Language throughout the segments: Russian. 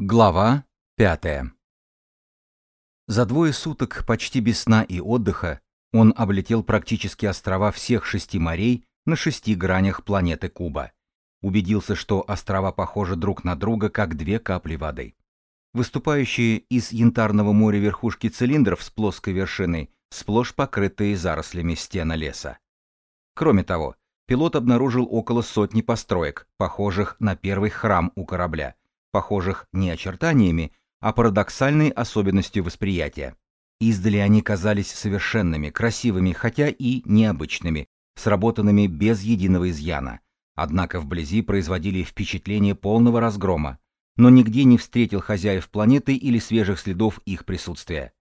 Глава 5 За двое суток почти без сна и отдыха он облетел практически острова всех шести морей на шести гранях планеты Куба. Убедился, что острова похожи друг на друга, как две капли воды. Выступающие из янтарного моря верхушки цилиндров с плоской вершиной, сплошь покрытые зарослями стена леса. Кроме того, пилот обнаружил около сотни построек, похожих на первый храм у корабля, похожих не очертаниями, а парадоксальной особенностью восприятия. Издали они казались совершенными, красивыми, хотя и необычными, сработанными без единого изъяна. Однако вблизи производили впечатление полного разгрома, но нигде не встретил хозяев планеты или свежих следов их присутствия.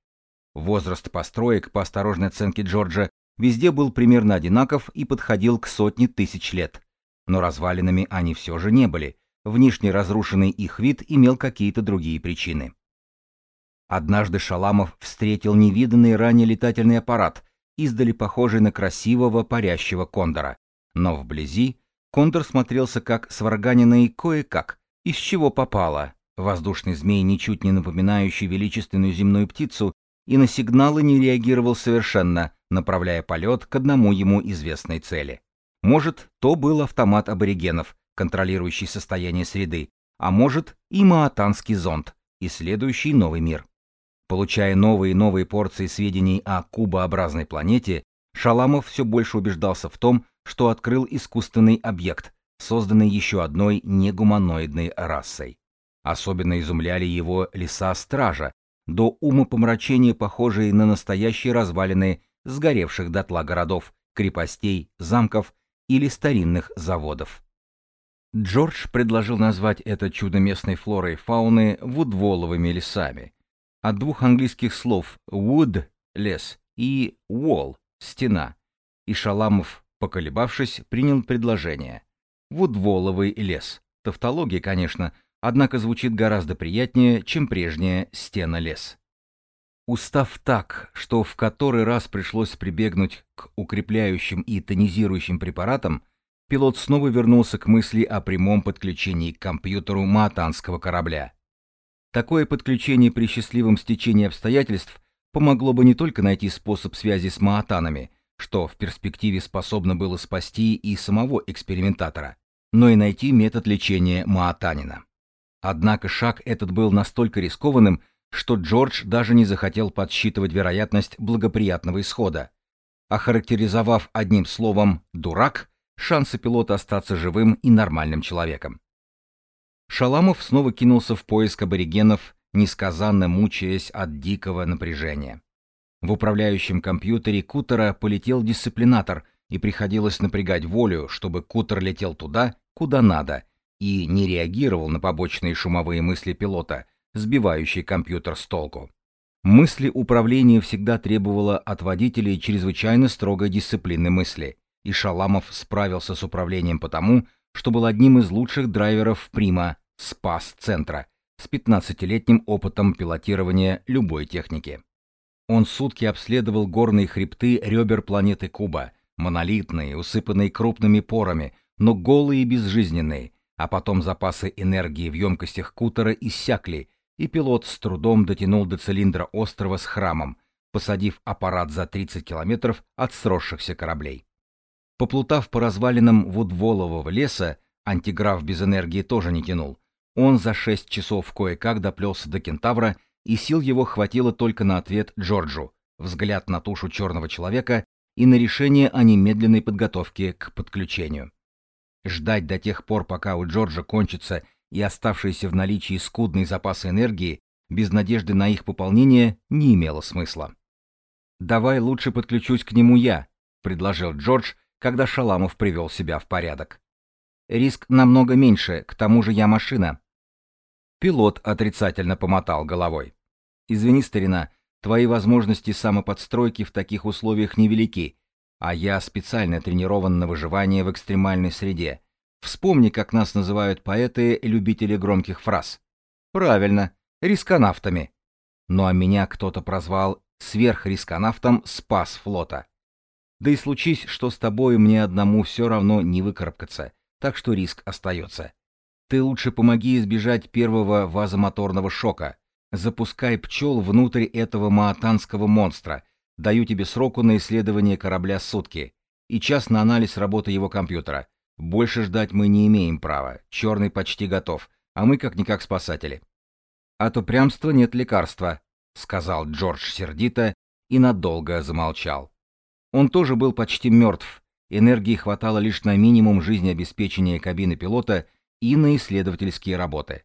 Возраст построек, по осторожной оценке Джорджа, везде был примерно одинаков и подходил к сотне тысяч лет. Но развалинами они все же не были, внешне разрушенный их вид имел какие-то другие причины. Однажды Шаламов встретил невиданный ранее летательный аппарат, издали похожий на красивого парящего кондора. Но вблизи кондор смотрелся как сварганенный кое-как, из чего попало. Воздушный змей, ничуть не напоминающий величественную земную птицу, и на сигналы не реагировал совершенно, направляя полет к одному ему известной цели. Может, то был автомат аборигенов, контролирующий состояние среды, а может и маатанский зонд, исследующий новый мир. Получая новые и новые порции сведений о кубообразной планете, Шаламов все больше убеждался в том, что открыл искусственный объект, созданный еще одной негуманоидной расой. Особенно изумляли его леса-стража, до умопомрачения похожие на настоящие развалины сгоревших дотла городов, крепостей, замков или старинных заводов. Джордж предложил назвать это чудо местной флоры и фауны вудволовыми лесами. От двух английских слов wood — лес и wall — стена. И Шаламов, поколебавшись, принял предложение. Вудволовый лес. Тавтология, конечно, однако звучит гораздо приятнее, чем прежняя стена-лес. Устав так, что в который раз пришлось прибегнуть к укрепляющим и тонизирующим препаратам, пилот снова вернулся к мысли о прямом подключении к компьютеру маатанского корабля. Такое подключение при счастливом стечении обстоятельств помогло бы не только найти способ связи с маатанами, что в перспективе способно было спасти и самого экспериментатора, но и найти метод лечения маатанина. Однако шаг этот был настолько рискованным, что Джордж даже не захотел подсчитывать вероятность благоприятного исхода. Охарактеризовав одним словом «дурак», шансы пилота остаться живым и нормальным человеком. Шаламов снова кинулся в поиск аборигенов, несказанно мучаясь от дикого напряжения. В управляющем компьютере Кутера полетел дисциплинатор, и приходилось напрягать волю, чтобы Кутер летел туда, куда надо, и не реагировал на побочные шумовые мысли пилота, сбивающие компьютер с толку. Мысли управления всегда требовало от водителей чрезвычайно строгой дисциплины мысли и Шаламов справился с управлением потому, что был одним из лучших драйверов Прима Спас-центра с 15-летним опытом пилотирования любой техники. Он сутки обследовал горные хребты ребер планеты Куба, монолитные, усыпанные крупными порами, но голые и безжизненные, а потом запасы энергии в емкостях кутера иссякли, и пилот с трудом дотянул до цилиндра острова с храмом, посадив аппарат за 30 километров от сросшихся кораблей. Поплутав по развалинам Вудволового леса, антиграф без энергии тоже не тянул. Он за шесть часов кое-как доплелся до кентавра, и сил его хватило только на ответ Джорджу, взгляд на тушу черного человека и на решение о немедленной подготовке к подключению. Ждать до тех пор, пока у Джорджа кончатся и оставшиеся в наличии скудные запасы энергии, без надежды на их пополнение, не имело смысла. «Давай лучше подключусь к нему я», — предложил Джордж, когда Шаламов привел себя в порядок. Риск намного меньше, к тому же я машина. Пилот отрицательно помотал головой. Извини, старина, твои возможности самоподстройки в таких условиях невелики, а я специально тренирован на выживание в экстремальной среде. Вспомни, как нас называют поэты, любители громких фраз. Правильно, рисконавтами. Ну а меня кто-то прозвал сверхрисконавтом спас флота. Да и случись, что с тобой мне одному все равно не выкарабкаться, так что риск остается. Ты лучше помоги избежать первого вазомоторного шока. Запускай пчел внутрь этого маатанского монстра. Даю тебе сроку на исследование корабля сутки. И час на анализ работы его компьютера. Больше ждать мы не имеем права. Черный почти готов, а мы как-никак спасатели. От упрямства нет лекарства, сказал Джордж сердито и надолго замолчал. Он тоже был почти мертв. Энергии хватало лишь на минимум жизнеобеспечения кабины пилота и на исследовательские работы.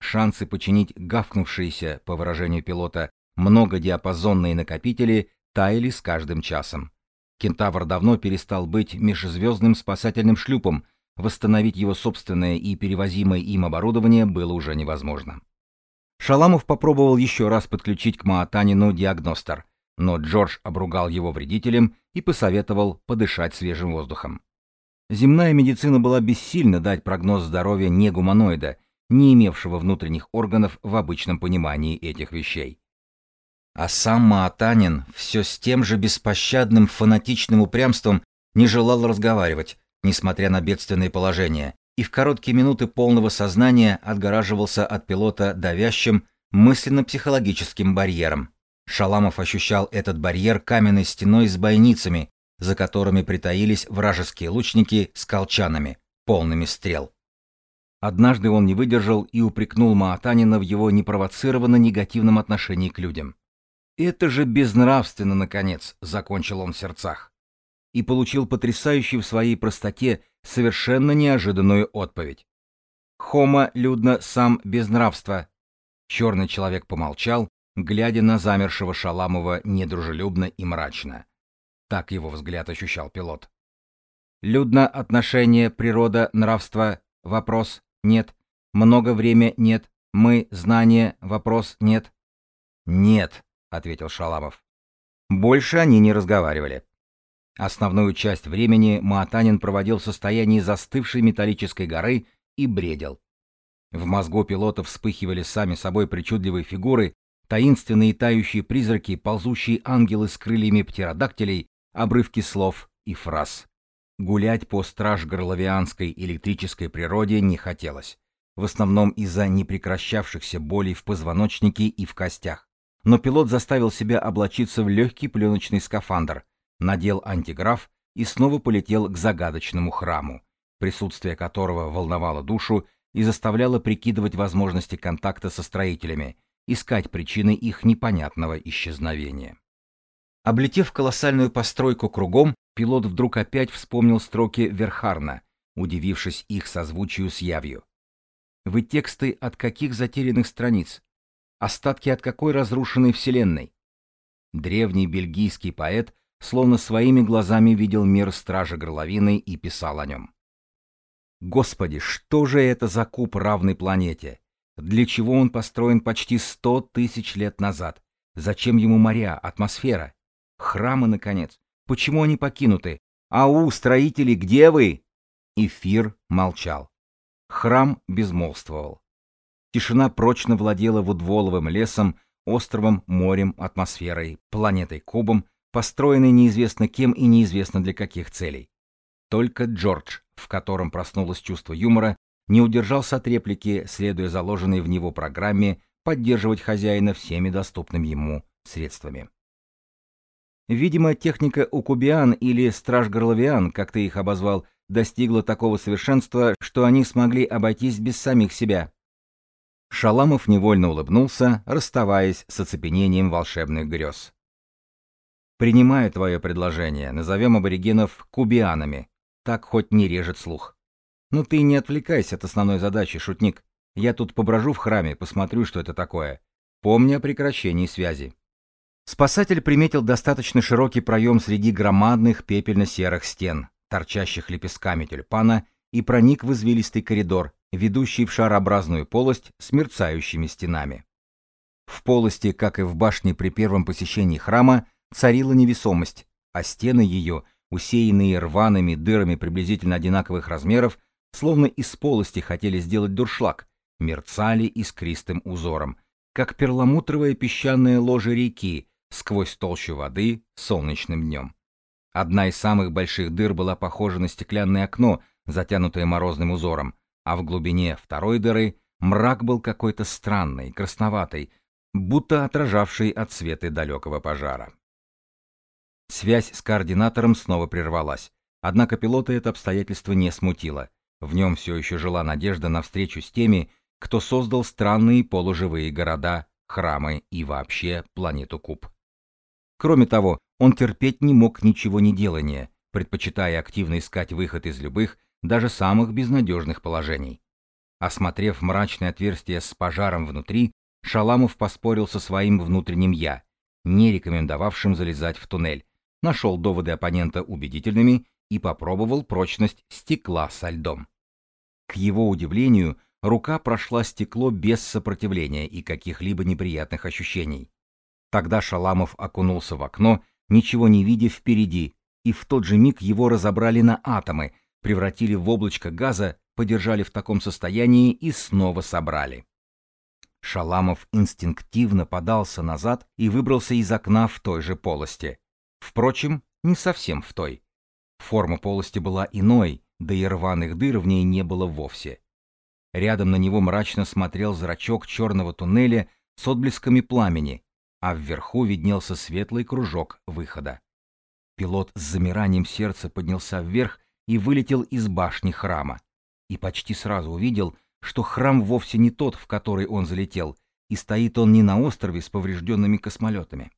Шансы починить гавкнувшиеся, по выражению пилота, многодиапазонные накопители таяли с каждым часом. Кентавр давно перестал быть межзвездным спасательным шлюпом, восстановить его собственное и перевозимое им оборудование было уже невозможно. Шаламов попробовал еще раз подключить к Маатанину диагностер, но Джордж обругал его вредителем и посоветовал подышать свежим воздухом. Земная медицина была бессильна дать прогноз здоровья негуманоида, не имевшего внутренних органов в обычном понимании этих вещей. А сам Маатанин все с тем же беспощадным фанатичным упрямством не желал разговаривать, несмотря на бедственное положение, и в короткие минуты полного сознания отгораживался от пилота давящим, мысленно-психологическим барьером. Шаламов ощущал этот барьер каменной стеной с бойницами, за которыми притаились вражеские лучники с колчанами, полными стрел. Однажды он не выдержал и упрекнул Маатанина в его непровоцированно негативном отношении к людям. «Это же безнравственно, наконец!» — закончил он в сердцах. И получил потрясающую в своей простоте совершенно неожиданную отповедь. «Хома людно сам безнравство!» Черный человек помолчал, глядя на замершего Шаламова недружелюбно и мрачно. Так его взгляд ощущал пилот. «Людно отношение, природа, нравство, вопрос, нет. Много время, нет. Мы, знание, вопрос, нет». «Нет», — ответил Шаламов. Больше они не разговаривали. Основную часть времени Маатанин проводил в состоянии застывшей металлической горы и бредил. В мозгу пилота вспыхивали сами собой причудливые фигуры, таинственные тающие призраки, ползущие ангелы с крыльями птеродактилей, обрывки слов и фраз. Гулять по страж-горловианской электрической природе не хотелось, в основном из-за непрекращавшихся болей в позвоночнике и в костях. Но пилот заставил себя облачиться в легкий пленочный скафандр, надел антиграф и снова полетел к загадочному храму, присутствие которого волновало душу и заставляло прикидывать возможности контакта со строителями, искать причины их непонятного исчезновения. Облетев колоссальную постройку кругом, пилот вдруг опять вспомнил строки Верхарна, удивившись их созвучию с явью. Вы тексты от каких затерянных страниц? Остатки от какой разрушенной вселенной? Древний бельгийский поэт словно своими глазами видел мир Стражи Горловины и писал о нем. Господи, что же это за куб равной планете? Для чего он построен почти сто тысяч лет назад? Зачем ему моря, атмосфера? Храмы, наконец. Почему они покинуты? Ау, строители, где вы? Эфир молчал. Храм безмолвствовал. Тишина прочно владела Вудволовым лесом, островом, морем, атмосферой, планетой Кубом, построенной неизвестно кем и неизвестно для каких целей. Только Джордж, в котором проснулось чувство юмора, не удержался от реплики, следуя заложенной в него программе поддерживать хозяина всеми доступными ему средствами. Видимо, техника укубиан или страж-горловиан, как ты их обозвал, достигла такого совершенства, что они смогли обойтись без самих себя. Шаламов невольно улыбнулся, расставаясь с оцепенением волшебных грез. «Принимаю твое предложение, назовем аборигенов кубианами. Так хоть не режет слух. Но ты не отвлекайся от основной задачи, шутник. Я тут поброжу в храме, посмотрю, что это такое. Помни о прекращении связи». Спасатель приметил достаточно широкий проем среди громадных пепельно-серых стен, торчащих лепестками тюльпана, и проник в извилистый коридор, ведущий в шарообразную полость с мерцающими стенами. В полости, как и в башне при первом посещении храма, царила невесомость, а стены ее, усеянные рваными дырами приблизительно одинаковых размеров, словно из полости хотели сделать дуршлаг, мерцали искристым узором, как перламутровое песчаное ложе реки, сквозь толщу воды солнечным днем. Одна из самых больших дыр была похожа на стеклянное окно, затянутое морозным узором, а в глубине второй дыры мрак был какой-то странный, красноватый, будто отражавший от света далекого пожара. Связь с координатором снова прервалась, однако пилота это обстоятельство не смутило. В нем все еще жила надежда на встречу с теми, кто создал странные полуживые города, храмы и вообще планету Куб. Кроме того, он терпеть не мог ничего не делания, предпочитая активно искать выход из любых, даже самых безнадежных положений. Осмотрев мрачное отверстие с пожаром внутри, Шаламов поспорил со своим внутренним «я», не рекомендовавшим залезать в туннель, нашел доводы оппонента убедительными и попробовал прочность стекла со льдом. К его удивлению, рука прошла стекло без сопротивления и каких-либо неприятных ощущений. Тогда Шаламов окунулся в окно, ничего не видя впереди, и в тот же миг его разобрали на атомы, превратили в облачко газа, подержали в таком состоянии и снова собрали. Шаламов инстинктивно подался назад и выбрался из окна в той же полости. Впрочем, не совсем в той. Форма полости была иной, да и рваных дыр в ней не было вовсе. Рядом на него мрачно смотрел зрачок черного туннеля с отблесками пламени, а вверху виднелся светлый кружок выхода. Пилот с замиранием сердца поднялся вверх и вылетел из башни храма. И почти сразу увидел, что храм вовсе не тот, в который он залетел, и стоит он не на острове с поврежденными космолетами.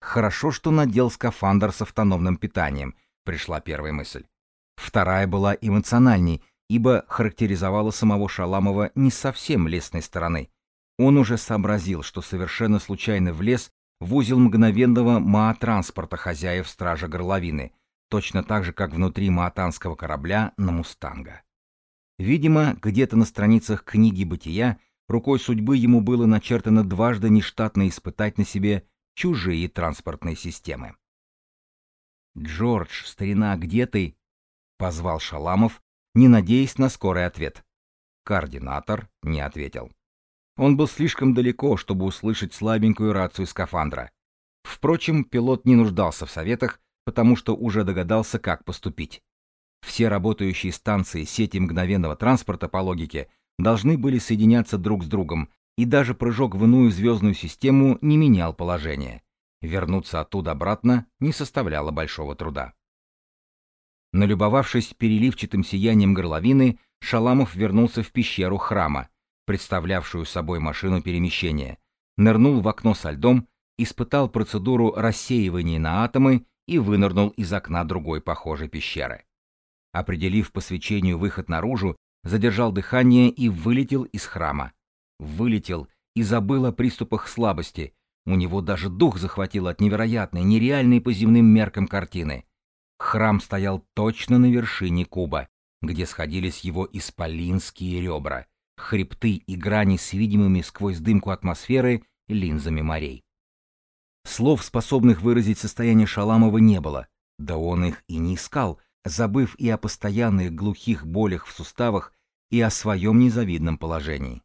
Хорошо, что надел скафандр с автономным питанием, пришла первая мысль. Вторая была эмоциональней, ибо характеризовала самого Шаламова не совсем лесной стороны. Он уже сообразил, что совершенно случайно влез в узел мгновенного маатранспорта хозяев стража горловины, точно так же, как внутри маатанского корабля на «Мустанга». Видимо, где-то на страницах книги «Бытия» рукой судьбы ему было начертано дважды нештатно испытать на себе чужие транспортные системы. «Джордж, старина, где ты?» — позвал Шаламов, не надеясь на скорый ответ. Координатор не ответил. Он был слишком далеко, чтобы услышать слабенькую рацию скафандра. Впрочем, пилот не нуждался в советах, потому что уже догадался, как поступить. Все работающие станции сети мгновенного транспорта по логике должны были соединяться друг с другом, и даже прыжок в иную звездную систему не менял положение. Вернуться оттуда обратно не составляло большого труда. Налюбовавшись переливчатым сиянием горловины, Шаламов вернулся в пещеру храма, представлявшую собой машину перемещения, нырнул в окно со льдом, испытал процедуру рассеивания на атомы и вынырнул из окна другой похожей пещеры. Определив по свечению выход наружу, задержал дыхание и вылетел из храма. Вылетел и забыл о приступах слабости. У него даже дух захватил от невероятной, нереальной по земным меркам картины. Храм стоял точно на вершине куба, где сходились его исполинские ребра, хребты и грани с видимыми сквозь дымку атмосферы линзами морей. Слов, способных выразить состояние Шаламова, не было, да он их и не искал, забыв и о постоянных глухих болях в суставах, и о своем незавидном положении.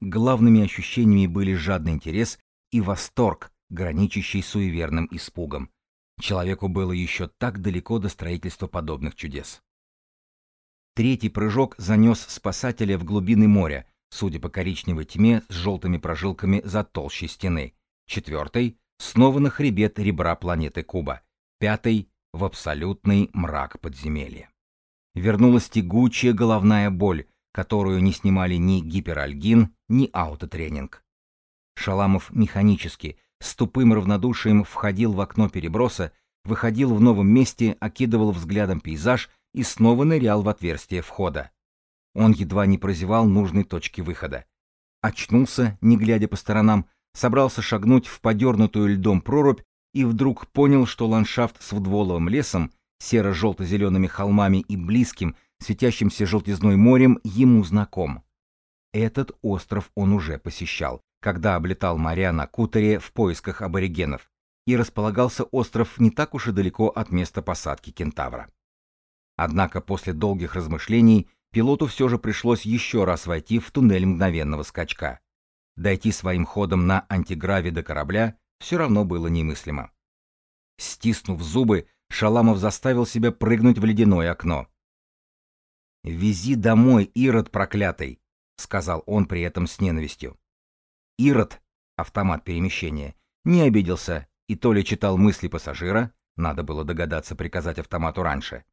Главными ощущениями были жадный интерес и восторг, граничащий суеверным испугом. Человеку было еще так далеко до строительства подобных чудес. Третий прыжок занес спасателя в глубины моря, судя по коричневой тьме с желтыми прожилками за толщей стены. Четвертый — снова на хребет ребра планеты Куба. Пятый — в абсолютный мрак подземелья. Вернулась тягучая головная боль, которую не снимали ни гиперальгин, ни аутотренинг. Шаламов механически, с тупым равнодушием входил в окно переброса, выходил в новом месте, окидывал взглядом пейзаж и снова нырял в отверстие входа. Он едва не прозевал нужной точки выхода. Очнулся, не глядя по сторонам, собрался шагнуть в подернутую льдом прорубь и вдруг понял, что ландшафт с вдволовым лесом, серо-желто-зелеными холмами и близким, светящимся желтизной морем ему знаком. Этот остров он уже посещал, когда облетал моря на кутере в поисках аборигенов, и располагался остров не так уж и далеко от места посадки кентавра. Однако после долгих размышлений пилоту все же пришлось еще раз войти в туннель мгновенного скачка. Дойти своим ходом на антиграве до корабля все равно было немыслимо. Стиснув зубы, Шаламов заставил себя прыгнуть в ледяное окно. «Вези домой, Ирод проклятый!» — сказал он при этом с ненавистью. Ирод, автомат перемещения, не обиделся и то ли читал мысли пассажира, надо было догадаться приказать автомату раньше,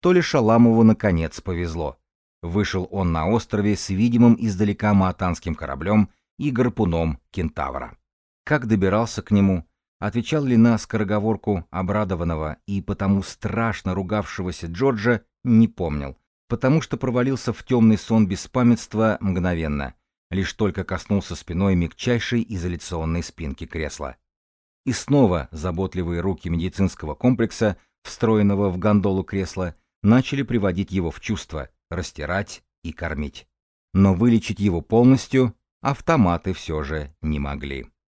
то ли Шаламову наконец повезло. Вышел он на острове с видимым издалека маатанским кораблем и гарпуном кентавра. Как добирался к нему, отвечал ли на скороговорку обрадованного и потому страшно ругавшегося Джорджа, не помнил, потому что провалился в темный сон беспамятства мгновенно, лишь только коснулся спиной мягчайшей изоляционной спинки кресла. И снова заботливые руки медицинского комплекса, встроенного в гондолу кресла, начали приводить его в чувство, растирать и кормить. Но вылечить его полностью автоматы все же не могли.